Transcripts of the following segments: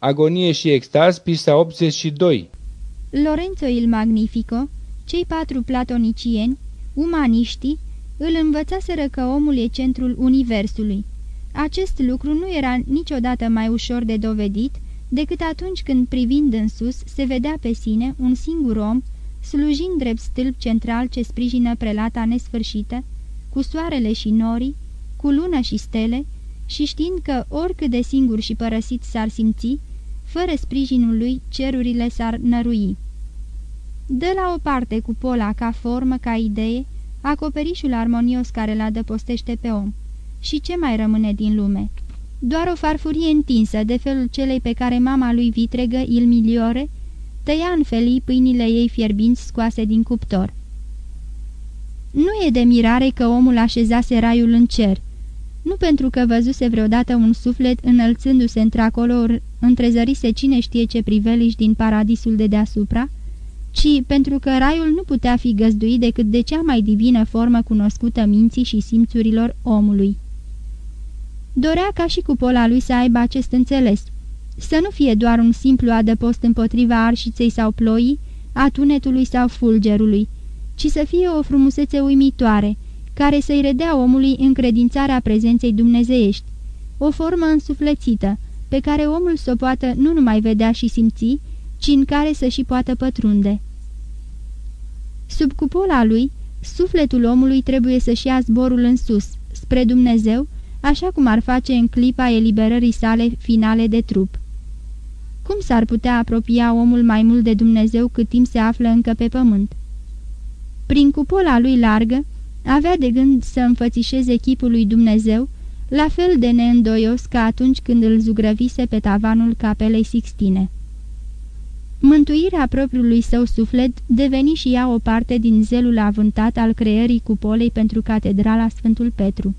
Agonie și extaz, pista 82 Lorenzo il Magnifico, cei patru platonicieni, umaniștii, îl învățaseră că omul e centrul universului. Acest lucru nu era niciodată mai ușor de dovedit decât atunci când, privind în sus, se vedea pe sine un singur om, slujind drept stâlp central ce sprijină prelata nesfârșită, cu soarele și norii, cu lună și stele, și știind că oricât de singur și părăsit s-ar simți, fără sprijinul lui cerurile s-ar nărui. Dă la o parte cu pola ca formă, ca idee, acoperișul armonios care l adăpostește pe om. Și ce mai rămâne din lume? Doar o farfurie întinsă, de felul celei pe care mama lui vitregă, il miliore, tăia în felii pâinile ei fierbinți scoase din cuptor. Nu e de mirare că omul așezase raiul în cer, nu pentru că văzuse vreodată un suflet înălțându-se într-acolo, întrezărise cine știe ce priveliș din paradisul de deasupra, ci pentru că raiul nu putea fi găzduit decât de cea mai divină formă cunoscută minții și simțurilor omului. Dorea ca și cupola lui să aibă acest înțeles, să nu fie doar un simplu adăpost împotriva arșiței sau ploii, a tunetului sau fulgerului, ci să fie o frumusețe uimitoare, care să-i redea omului încredințarea prezenței dumnezeiești, o formă însuflețită, pe care omul să o poată nu numai vedea și simți, ci în care să și poată pătrunde. Sub cupola lui, sufletul omului trebuie să-și ia zborul în sus, spre Dumnezeu, așa cum ar face în clipa eliberării sale finale de trup. Cum s-ar putea apropia omul mai mult de Dumnezeu cât timp se află încă pe pământ? Prin cupola lui largă, avea de gând să înfățișeze chipul lui Dumnezeu, la fel de neîndoios ca atunci când îl zugrăvise pe tavanul capelei Sixtine. Mântuirea propriului său suflet deveni și ea o parte din zelul avântat al creării cupolei pentru catedrala Sfântul Petru.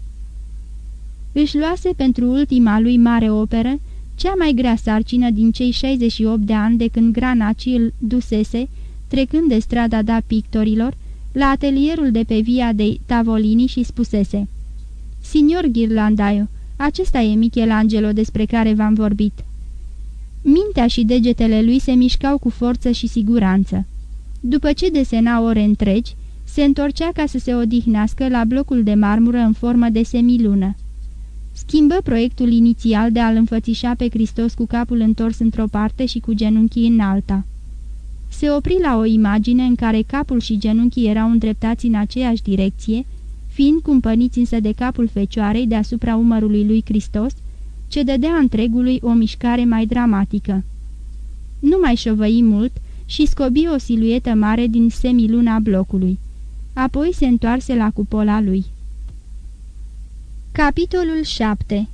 Își luase pentru ultima lui mare operă cea mai grea sarcină din cei 68 de ani de când Granaci îl dusese, trecând de strada da pictorilor, la atelierul de pe via de Tavolini și spusese Signor Ghirlandaio, acesta e Michelangelo despre care v-am vorbit." Mintea și degetele lui se mișcau cu forță și siguranță. După ce desena ore întregi, se întorcea ca să se odihnească la blocul de marmură în formă de semilună. Schimbă proiectul inițial de a-l înfățișa pe Hristos cu capul întors într-o parte și cu genunchii în alta. Se opri la o imagine în care capul și genunchii erau îndreptați în aceeași direcție, fiind cumpăniți însă de capul fecioarei deasupra umărului lui Hristos, ce dădea întregului o mișcare mai dramatică. Nu mai șovăi mult și scobi o siluetă mare din semiluna blocului. Apoi se întoarse la cupola lui. Capitolul 7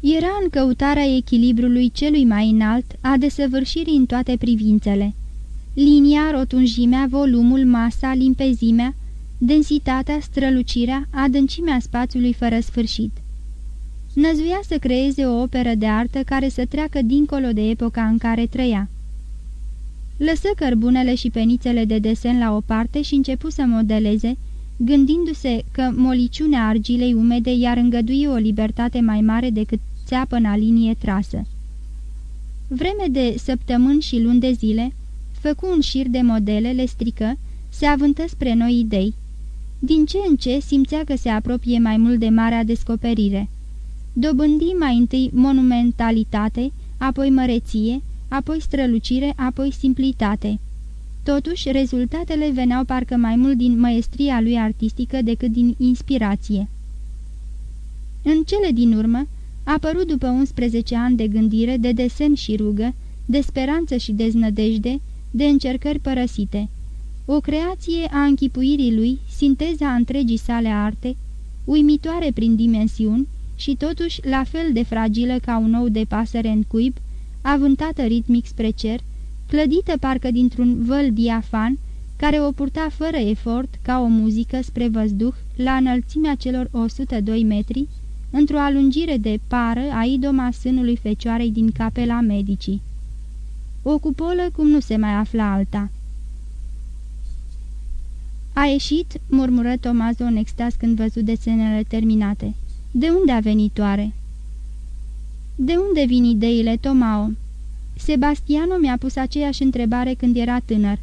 Era în căutarea echilibrului celui mai înalt, a desăvârșirii în toate privințele. Linia, rotunjimea, volumul, masa, limpezimea, densitatea, strălucirea, adâncimea spațiului fără sfârșit năzuia să creeze o operă de artă care să treacă dincolo de epoca în care trăia. Lăsă cărbunele și penițele de desen la o parte și începu să modeleze, gândindu-se că moliciunea argilei umede i-ar îngădui o libertate mai mare decât țeapă linie trasă. Vreme de săptămâni și luni de zile, făcu un șir de modele, le strică, se avântă spre noi idei. Din ce în ce simțea că se apropie mai mult de marea descoperire – dobândi mai întâi monumentalitate, apoi măreție, apoi strălucire, apoi simplitate. Totuși, rezultatele veneau parcă mai mult din măestria lui artistică decât din inspirație. În cele din urmă, apărut după 11 ani de gândire, de desen și rugă, de speranță și deznădejde, de încercări părăsite. O creație a închipuirii lui, sinteza întregii sale arte, uimitoare prin dimensiuni, și totuși la fel de fragilă ca un ou de pasăre în cuib, avântată ritmic spre cer, clădită parcă dintr-un văl diafan, care o purta fără efort, ca o muzică spre văzduh, la înălțimea celor 102 metri, într-o alungire de pară a idoma sânului fecioarei din capela medicii. O cupolă cum nu se mai afla alta. A ieșit, murmură Tomazo în extaz când văzut desenele terminate. De unde a venit oare? De unde vin ideile, Tomao? Sebastiano mi-a pus aceeași întrebare când era tânăr.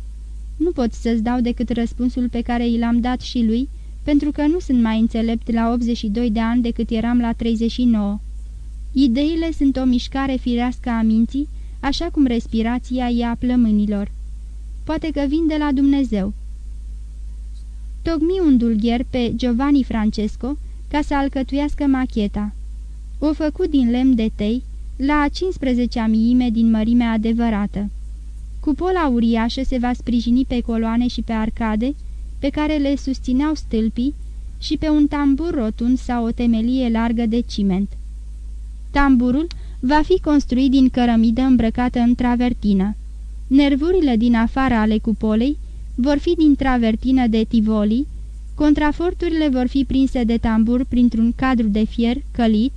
Nu pot să-ți dau decât răspunsul pe care i l-am dat și lui, pentru că nu sunt mai înțelept la 82 de ani decât eram la 39. Ideile sunt o mișcare firească a minții, așa cum respirația e a plămânilor. Poate că vin de la Dumnezeu. Tocmi un dulgher pe Giovanni Francesco ca să alcătuiască macheta. O făcut din lemn de tei, la a 15-a miime din mărimea adevărată. Cupola uriașă se va sprijini pe coloane și pe arcade, pe care le susțineau stâlpii, și pe un tambur rotund sau o temelie largă de ciment. Tamburul va fi construit din cărămidă îmbrăcată în travertină. Nervurile din afara ale cupolei vor fi din travertină de tivoli, contraforturile vor fi prinse de tambur printr-un cadru de fier călit,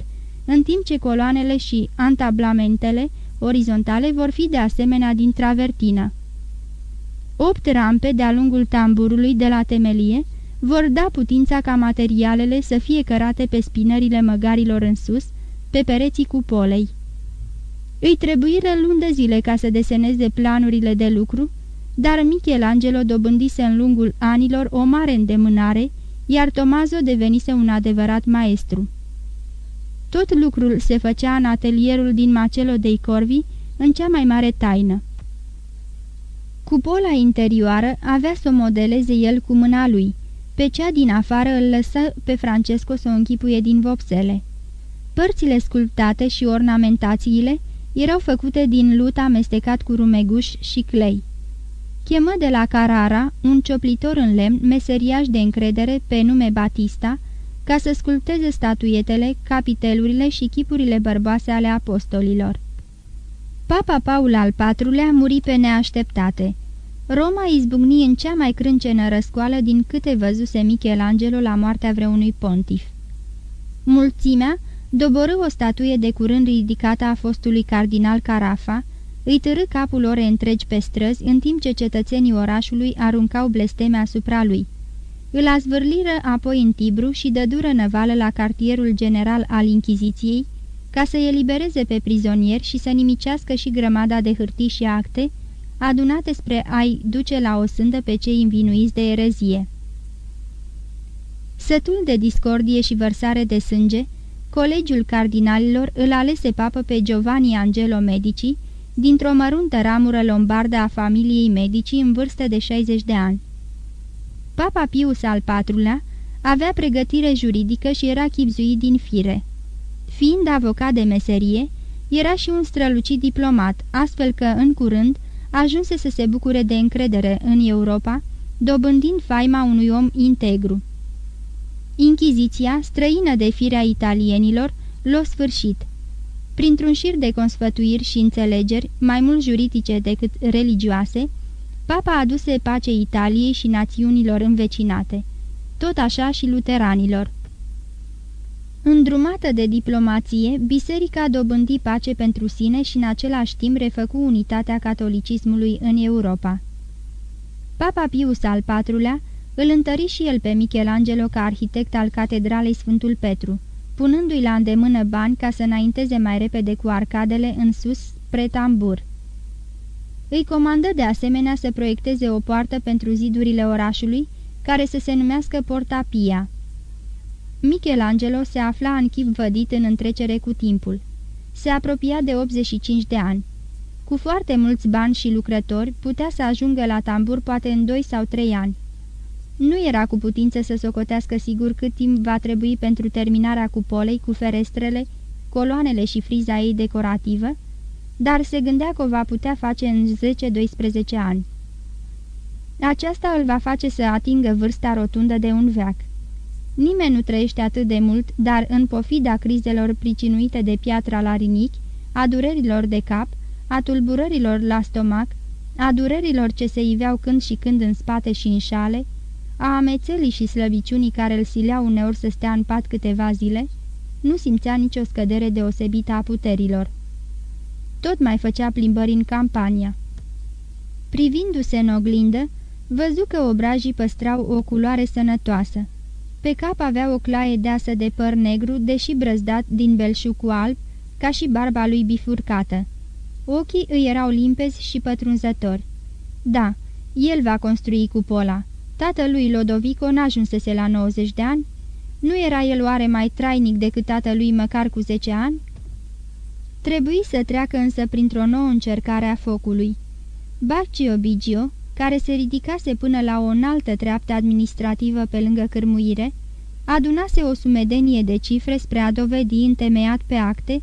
în timp ce coloanele și antablamentele orizontale vor fi de asemenea din travertină. Opt rampe de-a lungul tamburului de la temelie vor da putința ca materialele să fie cărate pe spinările măgarilor în sus, pe pereții cupolei. Îi trebuire luni de zile ca să deseneze planurile de lucru, dar Michelangelo dobândise în lungul anilor o mare îndemânare, iar Tomazo devenise un adevărat maestru. Tot lucrul se făcea în atelierul din Marcello dei Corvi, în cea mai mare taină. Cupola interioară avea să o modeleze el cu mâna lui, pe cea din afară îl lăsă pe Francesco să o închipuie din vopsele. Părțile sculptate și ornamentațiile erau făcute din lut amestecat cu rumeguș și clei. Chemă de la Carara un cioplitor în lemn, meseriaș de încredere pe nume Batista, ca să sculpteze statuietele, capitelurile și chipurile bărboase ale apostolilor. Papa Paul al IV-lea muri pe neașteptate. Roma izbucni în cea mai crâncenă răscoală din câte văzuse Michelangelo la moartea vreunui pontif. Mulțimea doborâ o statuie de curând ridicată a fostului cardinal Carafa, îi târâ capul ore întregi pe străzi, în timp ce cetățenii orașului aruncau blesteme asupra lui. Îl azvârliră apoi în Tibru și dădură năvală la cartierul general al Inchiziției, ca să elibereze pe prizonieri și să nimicească și grămada de hârtii și acte, adunate spre a-i duce la o sândă pe cei învinuiți de erezie. Sătul de discordie și vărsare de sânge, colegiul cardinalilor îl alese papă pe Giovanni Angelo Medici, dintr-o măruntă ramură lombardă a familiei Medici în vârstă de 60 de ani. Papa Pius al IV-lea avea pregătire juridică și era chipzuit din fire. Fiind avocat de meserie, era și un strălucit diplomat, astfel că, în curând, ajunse să se bucure de încredere în Europa, dobândind faima unui om integru. Inchiziția, străină de firea italienilor, l-a sfârșit. Printr-un șir de consfătuiri și înțelegeri, mai mult juridice decât religioase, papa aduse pace Italiei și națiunilor învecinate, tot așa și luteranilor. Îndrumată de diplomație, biserica dobândi pace pentru sine și în același timp refăcu unitatea catolicismului în Europa. Papa Pius al IV-lea îl întări și el pe Michelangelo ca arhitect al catedralei Sfântul Petru, punându-i la îndemână bani ca să înainteze mai repede cu arcadele în sus spre tambur. Îi comandă de asemenea să proiecteze o poartă pentru zidurile orașului, care să se numească Porta Pia. Michelangelo se afla în chip vădit în întrecere cu timpul. Se apropia de 85 de ani. Cu foarte mulți bani și lucrători, putea să ajungă la tambur poate în 2 sau 3 ani. Nu era cu putință să socotească sigur cât timp va trebui pentru terminarea cupolei cu ferestrele, coloanele și friza ei decorativă, dar se gândea că o va putea face în 10-12 ani. Aceasta îl va face să atingă vârsta rotundă de un veac. Nimeni nu trăiește atât de mult, dar în pofida crizelor pricinuite de piatra la rinichi, a durerilor de cap, a tulburărilor la stomac, a durerilor ce se iveau când și când în spate și în șale, a amețelii și slăbiciunii care îl sileau uneori să stea în pat câteva zile, nu simțea nicio scădere deosebită a puterilor. Tot mai făcea plimbări în campania. Privindu-se în oglindă, văzu că obrajii păstrau o culoare sănătoasă. Pe cap avea o claie deasă de păr negru, deși brăzdat din belșug cu alb, ca și barba lui bifurcată. Ochii îi erau limpezi și pătrunzători. Da, el va construi cupola. Tatălui Lodovico n-ajunsese la 90 de ani? Nu era el oare mai trainic decât tatălui măcar cu 10 ani? Trebuie să treacă însă printr-o nouă încercare a focului. Baccio Bigio, care se ridicase până la o înaltă treaptă administrativă pe lângă cârmuire, adunase o sumedenie de cifre spre a dovedi întemeiat pe acte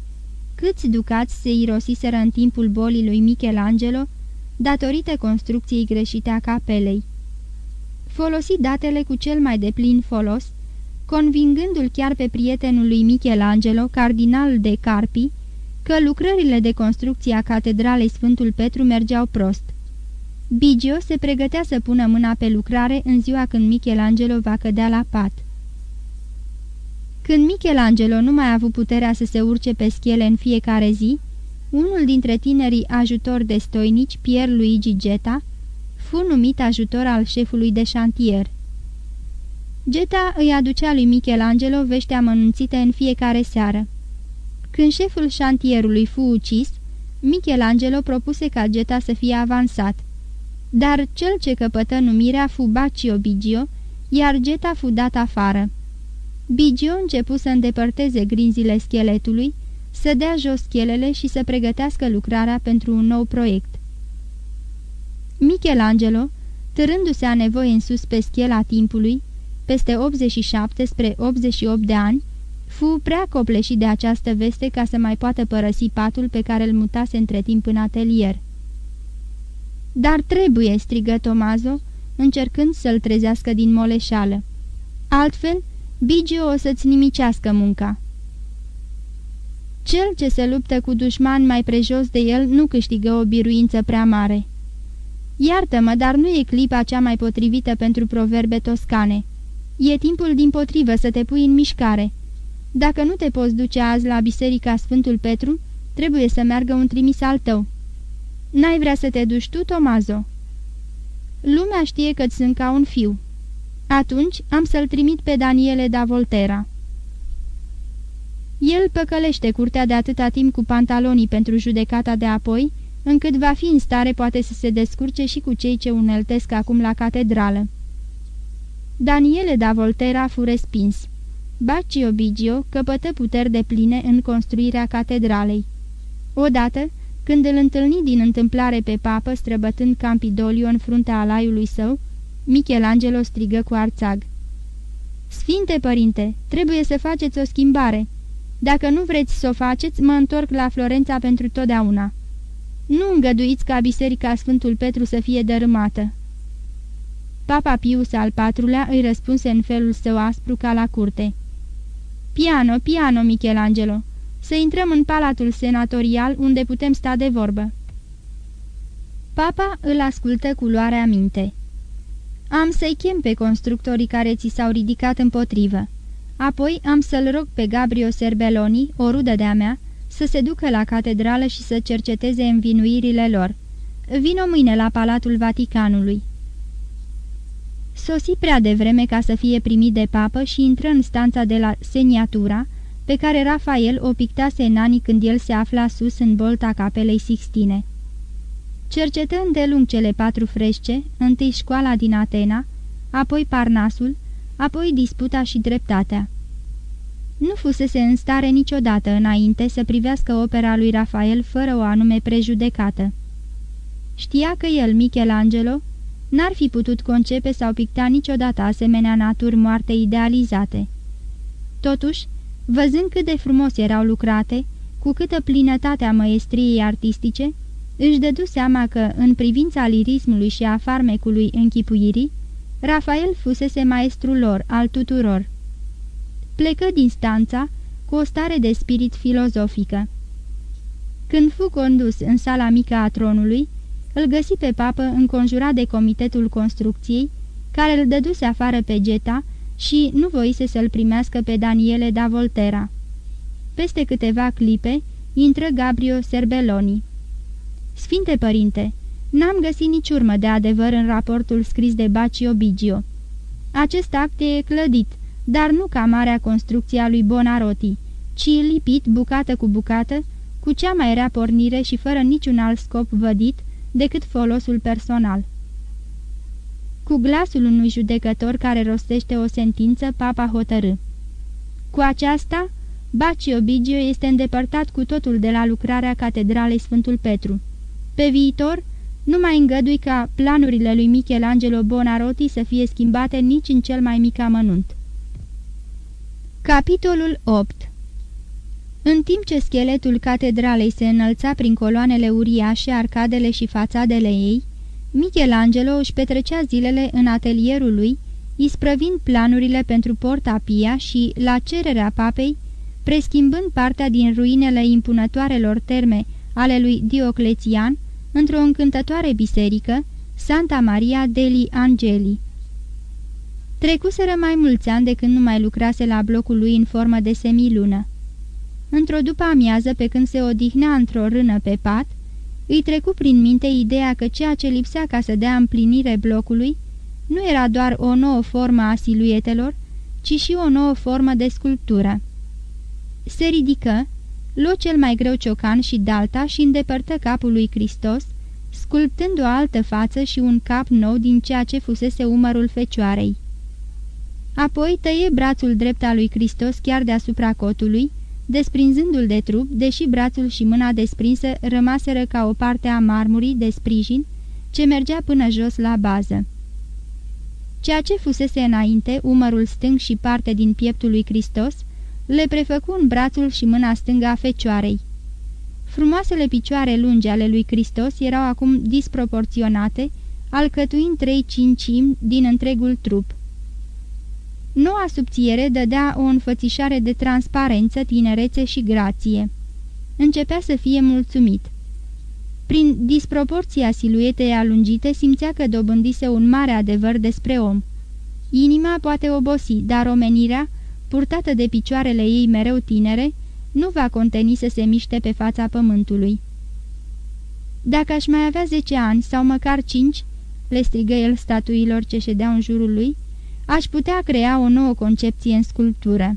câți ducați se irosiseră în timpul bolii lui Michelangelo datorită construcției greșite a capelei. Folosi datele cu cel mai deplin folos, convingându-l chiar pe prietenul lui Michelangelo, cardinal de Carpi, că lucrările de construcție a catedralei Sfântul Petru mergeau prost. Bigio se pregătea să pună mâna pe lucrare în ziua când Michelangelo va cădea la pat. Când Michelangelo nu mai a avut puterea să se urce pe schele în fiecare zi, unul dintre tinerii ajutori de stoinici, Pierre Luigi Geta, fu numit ajutor al șefului de șantier. Geta îi aducea lui Michelangelo vești amănunțite în fiecare seară. Când șeful șantierului fu ucis, Michelangelo propuse ca Geta să fie avansat. Dar cel ce căpătă numirea fu Baccio Bigio, iar Geta fu dat afară. Bigio începu să îndepărteze grinzile scheletului, să dea jos schelele și să pregătească lucrarea pentru un nou proiect. Michelangelo, târându-se a nevoie în sus pe schela timpului, peste 87 spre 88 de ani, fu prea copleșit de această veste ca să mai poată părăsi patul pe care îl mutase între timp în atelier. Dar trebuie," strigă Tomazo, încercând să-l trezească din moleșală. Altfel, Bigio o să-ți nimicească munca." Cel ce se luptă cu dușmani mai prejos de el nu câștigă o biruință prea mare. Iartă-mă, dar nu e clipa cea mai potrivită pentru proverbe toscane. E timpul din potrivă să te pui în mișcare. Dacă nu te poți duce azi la biserica Sfântul Petru, trebuie să meargă un trimis al tău. N-ai vrea să te duci tu, Tomazo?" Lumea știe că-ți sunt ca un fiu. Atunci am să-l trimit pe Daniele da Voltera." El păcălește curtea de atâta timp cu pantalonii pentru judecata de apoi, încât va fi în stare poate să se descurce și cu cei ce uneltesc acum la catedrală. Daniele da Voltera fu respins. Baccio Bigio căpătă puteri de pline în construirea catedralei. Odată, când îl întâlni din întâmplare pe papă străbătând Campidolio în fruntea alaiului său, Michelangelo strigă cu arțag. Sfinte părinte, trebuie să faceți o schimbare. Dacă nu vreți să o faceți, mă întorc la Florența pentru totdeauna. Nu îngăduiți ca biserica Sfântul Petru să fie dărâmată." Papa Pius al patrulea îi răspunse în felul său aspru ca la curte. Piano, piano, Michelangelo! Să intrăm în palatul senatorial unde putem sta de vorbă." Papa îl ascultă cu luarea minte. Am să-i chem pe constructorii care ți s-au ridicat împotrivă. Apoi am să-l rog pe Gabrio Serbeloni, o rudă de-a mea, să se ducă la catedrală și să cerceteze învinuirile lor. Vino mâine la Palatul Vaticanului." Sosi prea devreme ca să fie primit de papă și intră în stanța de la Seniatura, pe care Rafael o pictase în anii când el se afla sus în bolta capelei Sixtine. Cercetă îndelung cele patru frește, întâi școala din Atena, apoi Parnasul, apoi disputa și dreptatea. Nu fusese în stare niciodată înainte să privească opera lui Rafael fără o anume prejudecată. Știa că el, Michelangelo, n-ar fi putut concepe sau picta niciodată asemenea naturi moarte idealizate. Totuși, văzând cât de frumos erau lucrate, cu câtă plinătate a măestriei artistice, își dădu seama că, în privința lirismului și a farmecului închipuirii, Rafael fusese maestrul lor, al tuturor. Plecă din stanța cu o stare de spirit filozofică. Când fu condus în sala mică a tronului, îl găsi pe papă înconjurat de comitetul construcției, care îl dăduse afară pe Geta și nu voise să-l primească pe Daniele da Voltera. Peste câteva clipe, intră Gabrio Serbeloni. Sfinte părinte, n-am găsit nici urmă de adevăr în raportul scris de Bacio Bigio. Acest act e clădit, dar nu ca marea construcție a lui Bonarotti, ci lipit bucată cu bucată, cu cea mai rea pornire și fără niciun alt scop vădit decât folosul personal. Cu glasul unui judecător care rostește o sentință, papa hotărâ. Cu aceasta, Bacio Bigio este îndepărtat cu totul de la lucrarea catedralei Sfântul Petru. Pe viitor, nu mai îngădui ca planurile lui Michelangelo Bonarotti să fie schimbate nici în cel mai mic amănunt. Capitolul 8 În timp ce scheletul catedralei se înălța prin coloanele uriașe, arcadele și fațadele ei, Michelangelo își petrecea zilele în atelierul lui, isprăvind planurile pentru Porta Pia și, la cererea papei, preschimbând partea din ruinele impunătoarelor terme ale lui Dioclețian într-o încântătoare biserică, Santa Maria degli Angeli. Trecuseră mai mulți ani de când nu mai lucrase la blocul lui în formă de semilună. Într-o după amiază, pe când se odihnea într-o rână pe pat, îi trecu prin minte ideea că ceea ce lipsea ca să dea împlinire blocului nu era doar o nouă formă a siluetelor, ci și o nouă formă de sculptură. Se ridică, luă cel mai greu ciocan și dalta și îndepărtă capul lui Hristos, sculptând o altă față și un cap nou din ceea ce fusese umărul fecioarei. Apoi tăie brațul drept al lui Hristos chiar deasupra cotului, desprinzându-l de trup, deși brațul și mâna desprinsă rămaseră ca o parte a marmurii de sprijin ce mergea până jos la bază. Ceea ce fusese înainte, umărul stâng și parte din pieptul lui Hristos, le prefăcu în brațul și mâna stângă a fecioarei. Frumoasele picioare lungi ale lui Hristos erau acum disproporționate, alcătuind trei cincimi din întregul trup. Noua subțiere dădea o înfățișare de transparență, tinerețe și grație. Începea să fie mulțumit. Prin disproporția siluetei alungite simțea că dobândise un mare adevăr despre om. Inima poate obosi, dar omenirea, purtată de picioarele ei mereu tinere, nu va conteni să se miște pe fața pământului. Dacă aș mai avea zece ani sau măcar cinci, le strigă el statuilor ce ședeau în jurul lui, aș putea crea o nouă concepție în sculptură.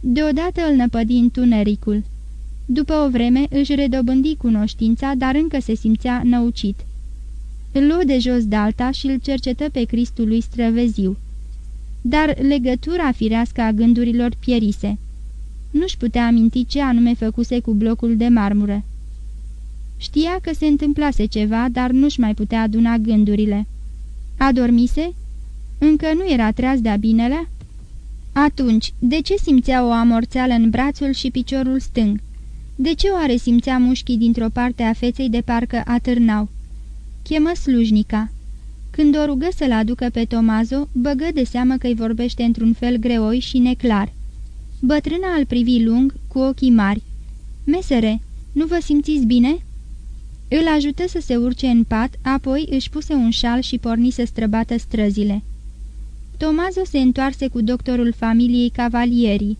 Deodată îl năpădi întunericul. După o vreme își redobândi cunoștința, dar încă se simțea năucit. Îl luă de jos dalta și îl cercetă pe Cristul lui străveziu. Dar legătura firească a gândurilor pierise. Nu-și putea aminti ce anume făcuse cu blocul de marmură. Știa că se întâmplase ceva, dar nu-și mai putea aduna gândurile. Adormise? Încă nu era treaz de-a binele? Atunci, de ce simțea o amorțeală în brațul și piciorul stâng? De ce oare simțea mușchii dintr-o parte a feței de parcă atârnau? Chemă slujnica. Când o rugă să-l aducă pe Tomazo, băgă de seamă că îi vorbește într-un fel greoi și neclar. Bătrâna îl privi lung, cu ochii mari. Mesere, nu vă simțiți bine?" Îl ajută să se urce în pat, apoi își puse un șal și porni să străbată străzile. Tomazo se întoarse cu doctorul familiei Cavalieri.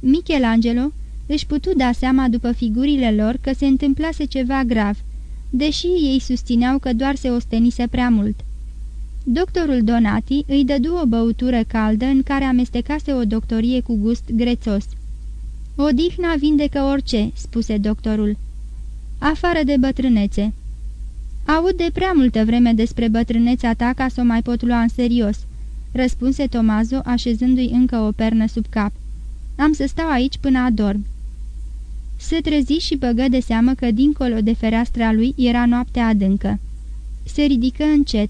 Michelangelo își putu da seama după figurile lor că se întâmplase ceva grav, deși ei susțineau că doar se ostenise prea mult. Doctorul Donati îi dădu o băutură caldă în care amestecase o doctorie cu gust grețos. Odihna vindecă orice," spuse doctorul. Afară de bătrânețe." Aud de prea multă vreme despre bătrânețea ta ca să o mai pot lua în serios," răspunse Tomazo, așezându-i încă o pernă sub cap. Am să stau aici până adorm." Se trezi și băgă de seamă că dincolo de fereastra lui era noaptea adâncă. Se ridică încet.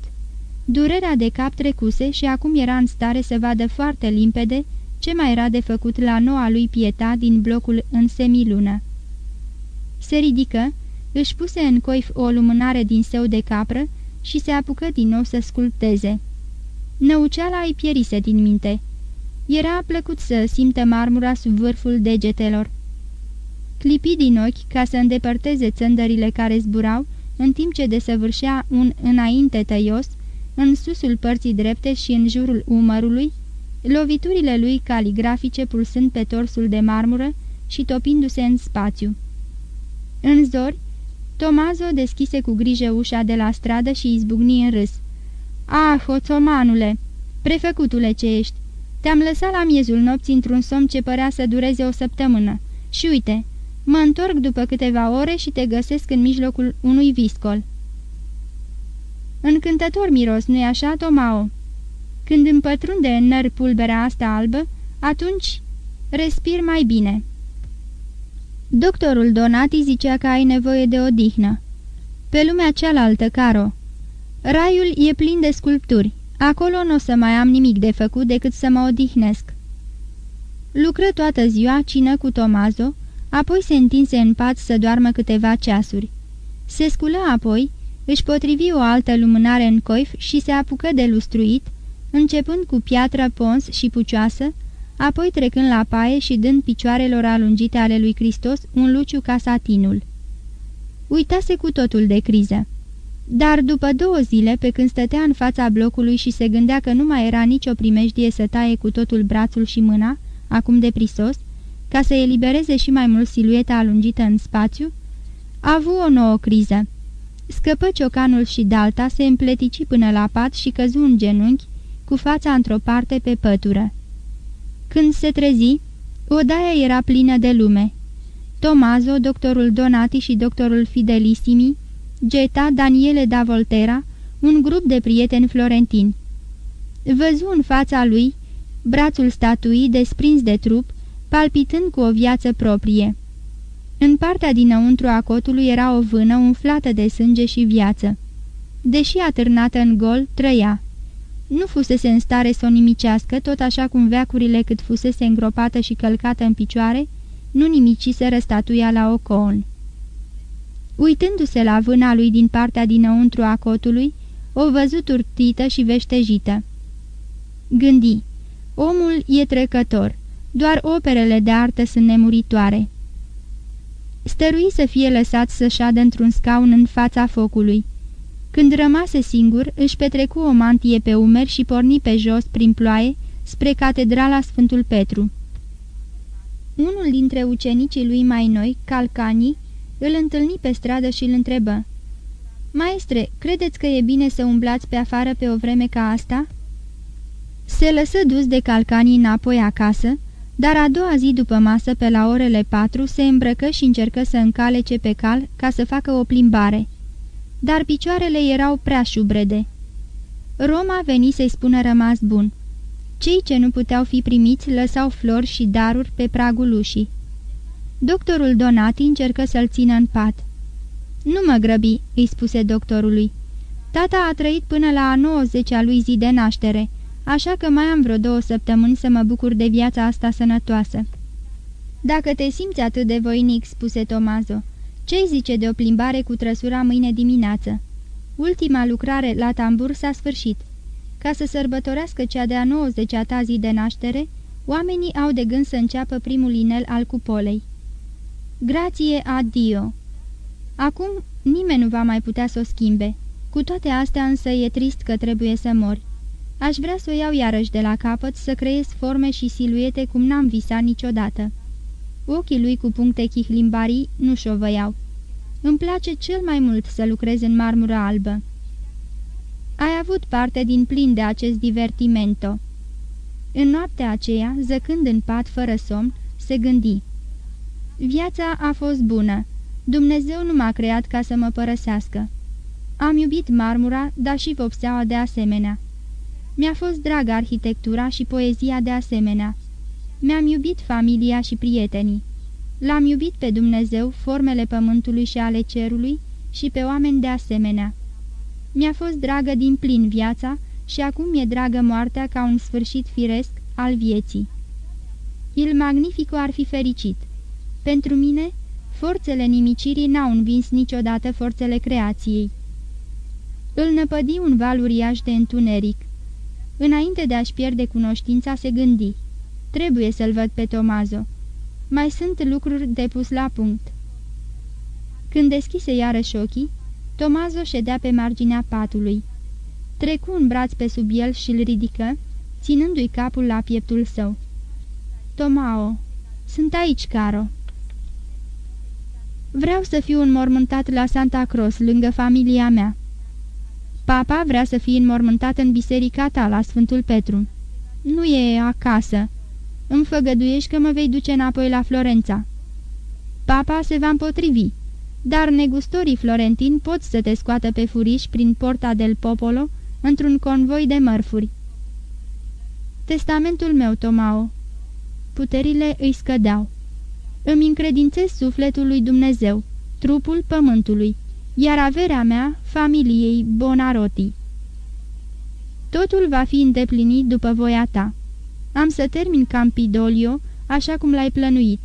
Durerea de cap trecuse și acum era în stare să vadă foarte limpede ce mai era de făcut la noua lui pieta din blocul în semilună. Se ridică, își puse în coif o lumânare din seu de capră și se apucă din nou să sculpteze. Năuceala îi pierise din minte. Era plăcut să simtă marmura sub vârful degetelor. Clipi din ochi ca să îndepărteze țândările care zburau, în timp ce desăvârșea un înainte tăios, în susul părții drepte și în jurul umărului, loviturile lui caligrafice pulsând pe torsul de marmură și topindu-se în spațiu. În zori, Tomazo deschise cu grijă ușa de la stradă și izbucni în râs. Ah, oțomanule! Prefăcutule ce ești! Te-am lăsat la miezul nopții într-un somn ce părea să dureze o săptămână. Și uite, Mă întorc după câteva ore și te găsesc în mijlocul unui viscol." Încântător miros, nu-i așa, Tomao? Când împătrunde în nări pulberea asta albă, atunci respir mai bine." Doctorul Donati zicea că ai nevoie de odihnă. Pe lumea cealaltă, Caro. Raiul e plin de sculpturi. Acolo nu o să mai am nimic de făcut decât să mă odihnesc. Lucră toată ziua, cină cu Tomazo, apoi se întinse în pat să doarmă câteva ceasuri. Se sculă apoi, își potrivi o altă lumânare în coif și se apucă de lustruit, începând cu piatră pons și pucioasă, apoi trecând la paie și dând picioarelor alungite ale lui Hristos un luciu ca satinul. Uitase cu totul de criză. Dar după două zile, pe când stătea în fața blocului și se gândea că nu mai era nicio primejdie să taie cu totul brațul și mâna, acum de prisos, ca să elibereze și mai mult silueta alungită în spațiu, a avut o nouă criză. Scăpă ciocanul și dalta, se împletici până la pat și căzu în genunchi, cu fața într-o parte pe pătură. Când se trezi, odaia era plină de lume. Tomazo, doctorul Donati și doctorul Fidelissimi, Geta, Daniele da Volterra, un grup de prieteni florentini. Văzu în fața lui brațul statuii desprins de trup, palpitând cu o viață proprie. În partea dinăuntru a cotului era o vână umflată de sânge și viață. Deși atârnată în gol, trăia. Nu fusese în stare să o nimicească, tot așa cum veacurile cât fusese îngropată și călcată în picioare, nu nimiciseră statuia la ocoon. Uitându-se la vâna lui din partea dinăuntru a cotului, o văzut urtită și veștejită. Gândi, omul e trecător, doar operele de artă sunt nemuritoare. Stărui să fie lăsat să șadă într-un scaun în fața focului. Când rămase singur, își petrecu o mantie pe umeri și porni pe jos, prin ploaie, spre catedrala Sfântul Petru. Unul dintre ucenicii lui mai noi, Calcanii, îl întâlni pe stradă și îl întrebă. Maestre, credeți că e bine să umblați pe afară pe o vreme ca asta?" Se lăsă dus de Calcanii înapoi acasă, dar a doua zi după masă, pe la orele patru, se îmbrăcă și încercă să încalece pe cal ca să facă o plimbare. Dar picioarele erau prea șubrede. Roma veni să-i spună rămas bun. Cei ce nu puteau fi primiți lăsau flori și daruri pe pragul ușii. Doctorul Donati încercă să-l țină în pat. Nu mă grăbi," îi spuse doctorului. Tata a trăit până la a 90-a lui zi de naștere, așa că mai am vreo două săptămâni să mă bucur de viața asta sănătoasă." Dacă te simți atât de voinic," spuse Tomazo, ce-i zice de o plimbare cu trăsura mâine dimineață?" Ultima lucrare la tambur s-a sfârșit. Ca să sărbătorească cea de-a 90-a ta zi de naștere, oamenii au de gând să înceapă primul inel al cupolei. Grație a Dio! Acum nimeni nu va mai putea să o schimbe. Cu toate astea însă e trist că trebuie să mori. Aș vrea să o iau iarăși de la capăt, să creez forme și siluete cum n-am visat niciodată. Ochii lui cu puncte chihlimbarii nu șovăiau. Îmi place cel mai mult să lucrez în marmură albă. Ai avut parte din plin de acest divertimento. În noaptea aceea, zăcând în pat fără somn, se gândi. Viața a fost bună. Dumnezeu nu m-a creat ca să mă părăsească. Am iubit marmura, dar și vopseaua de asemenea. Mi-a fost dragă arhitectura și poezia de asemenea. Mi-am iubit familia și prietenii. L-am iubit pe Dumnezeu, formele pământului și ale cerului și pe oameni de asemenea. Mi-a fost dragă din plin viața și acum mi-e dragă moartea ca un sfârșit firesc al vieții. Il Magnifico ar fi fericit. Pentru mine, forțele nimicirii n-au învins niciodată forțele creației. Îl năpădi un val uriaș de întuneric. Înainte de a-și pierde cunoștința, se gândi. Trebuie să-l văd pe Tomazo. Mai sunt lucruri de pus la punct. Când deschise iarăși ochii, Tomazo ședea pe marginea patului. Trecu un braț pe sub el și îl ridică, ținându-i capul la pieptul său. Tomao, sunt aici, Caro." Vreau să fiu înmormântat la Santa Cross, lângă familia mea." Papa vrea să fie înmormântat în biserica ta, la Sfântul Petru." Nu e acasă. Îmi făgăduiești că mă vei duce înapoi la Florența." Papa se va împotrivi, dar negustorii florentini pot să te scoată pe furiș prin Porta del Popolo într-un convoi de mărfuri. Testamentul meu, Tomao. Puterile îi scădeau. Îmi încredințez sufletul lui Dumnezeu, trupul pământului, iar averea mea, familiei Bonarotti. Totul va fi îndeplinit după voia ta. Am să termin Campidolio așa cum l-ai plănuit,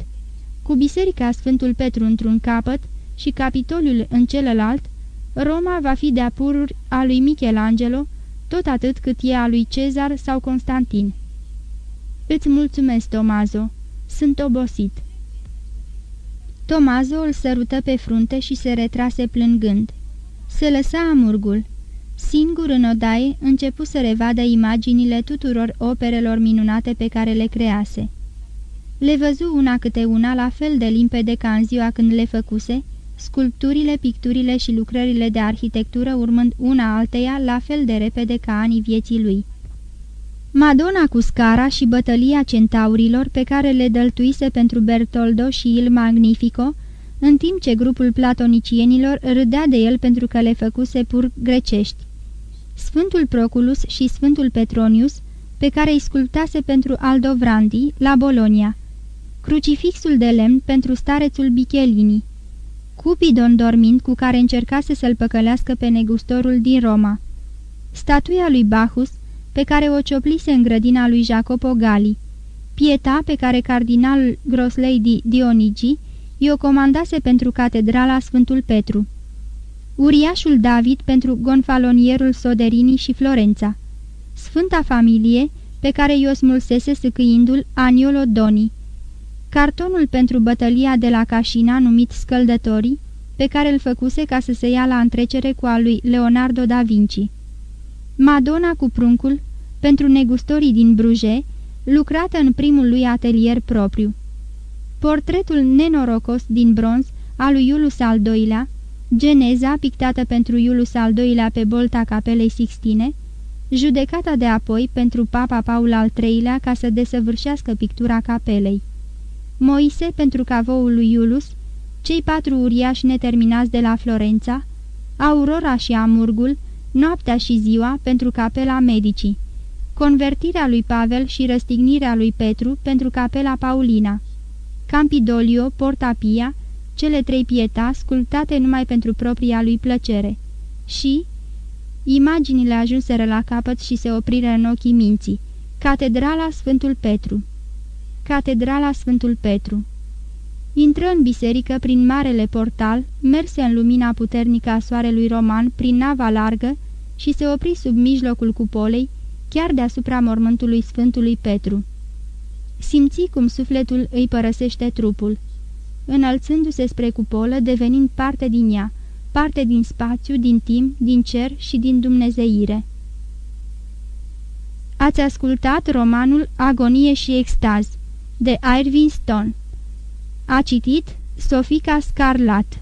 cu biserica Sfântul Petru într-un capăt și Capitoliul în celălalt, Roma va fi de-a pururi a lui Michelangelo, tot atât cât e a lui Cezar sau Constantin. Îți mulțumesc, Tomazo. Sunt obosit. Tomazo îl sărută pe frunte și se retrase plângând. Se lăsa amurgul. Singur în odaie, începu să revadă imaginile tuturor operelor minunate pe care le crease. Le văzu una câte una la fel de limpede ca în ziua când le făcuse, sculpturile, picturile și lucrările de arhitectură urmând una alteia la fel de repede ca anii vieții lui. Madonna cu scara și bătălia centaurilor pe care le dăltuise pentru Bertoldo și Il Magnifico, în timp ce grupul platonicienilor râdea de el pentru că le făcuse pur grecești. Sfântul Proculus și Sfântul Petronius, pe care îi sculptase pentru Aldovrandi, la Bolonia, crucifixul de lemn pentru starețul Bichelini, Cupidon dormind cu care încercase să-l păcălească pe negustorul din Roma, statuia lui Bacchus, pe care o cioplise în grădina lui Jacopo Gali, pieta pe care cardinalul Groslady Dionigi i-o comandase pentru catedrala Sfântul Petru, uriașul David pentru gonfalonierul Soderini și Florența, Sfânta Familie, pe care i-o smulsese sâcâindu-l Aniolo Doni, cartonul pentru bătălia de la Cașina numit Scăldătorii, pe care îl făcuse ca să se ia la întrecere cu a lui Leonardo da Vinci. Madonna cu pruncul, pentru negustorii din Bruje, lucrată în primul lui atelier propriu. Portretul nenorocos din bronz al lui Iulus al II-lea, geneza pictată pentru Iulus al II-lea pe bolta capelei Sixtine, judecata de apoi pentru Papa Paul al III-lea ca să desăvârșească pictura capelei. Moise pentru cavoul lui Iulus, cei patru uriași neterminați de la Florența, Aurora și Amurgul, noaptea și ziua pentru capela medicii, convertirea lui Pavel și răstignirea lui Petru pentru capela Paulina, Campidolio, Porta Pia, cele trei pieta sculptate numai pentru propria lui plăcere. Și imaginile ajunseră la capăt și se opriră în ochii minții, Catedrala Sfântul Petru. Catedrala Sfântul Petru. Intră în biserică prin marele portal, merse în lumina puternică a soarelui roman prin nava largă și se opri sub mijlocul cupolei, chiar deasupra mormântului Sfântului Petru. Simți cum sufletul îi părăsește trupul. Înălțându-se spre cupolă, devenind parte din ea, parte din spațiu, din timp, din cer și din dumnezeire. Ați ascultat romanul Agonie și extaz de Irving Stone. A citit Sofica Scarlat